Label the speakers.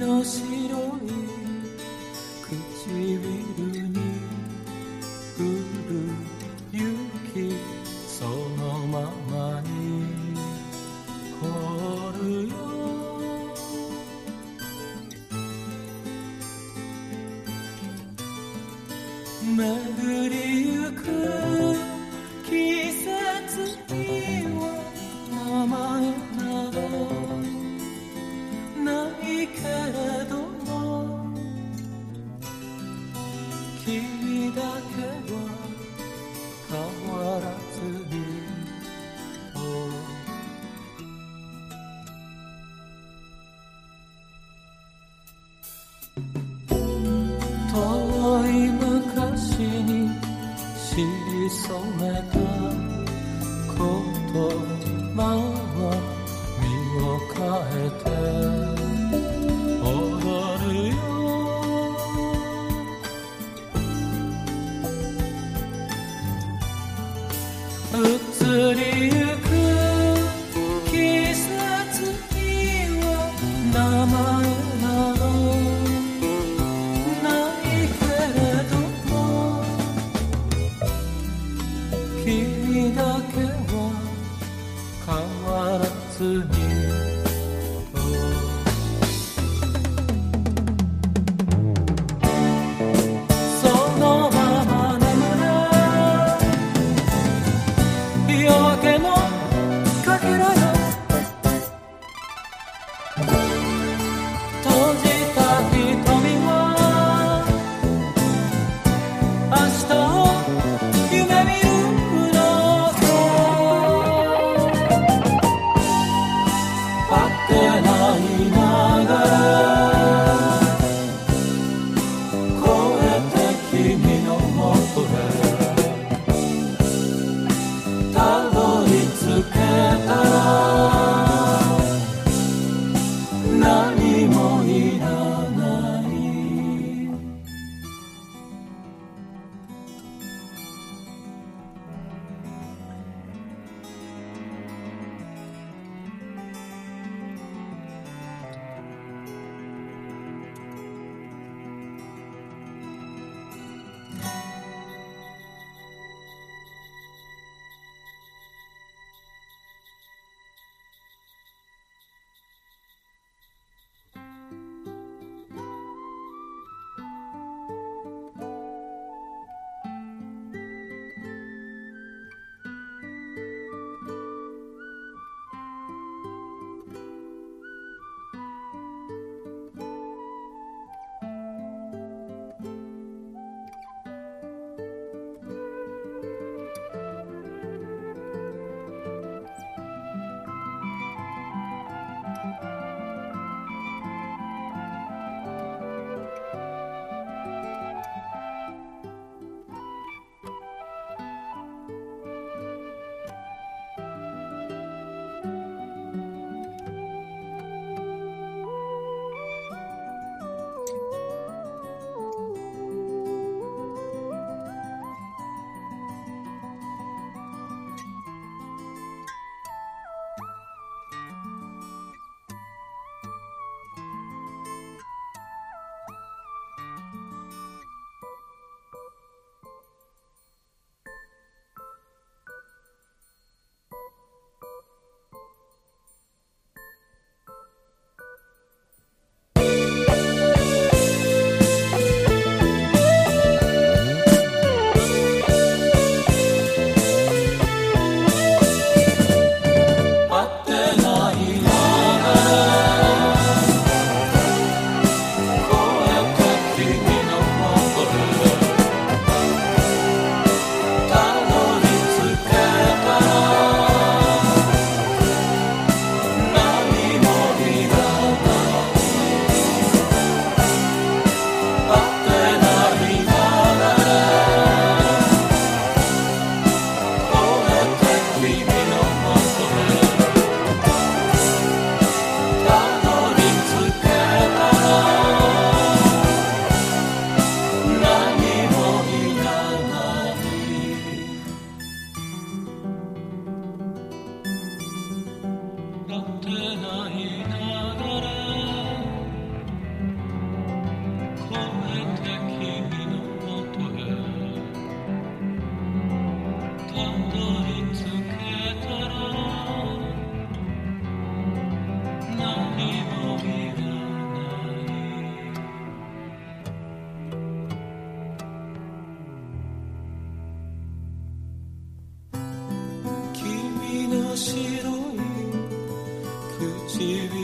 Speaker 1: nos ironías. 染めた言葉を身を変えて踊るよ。移りゆく 싫어요 그 집이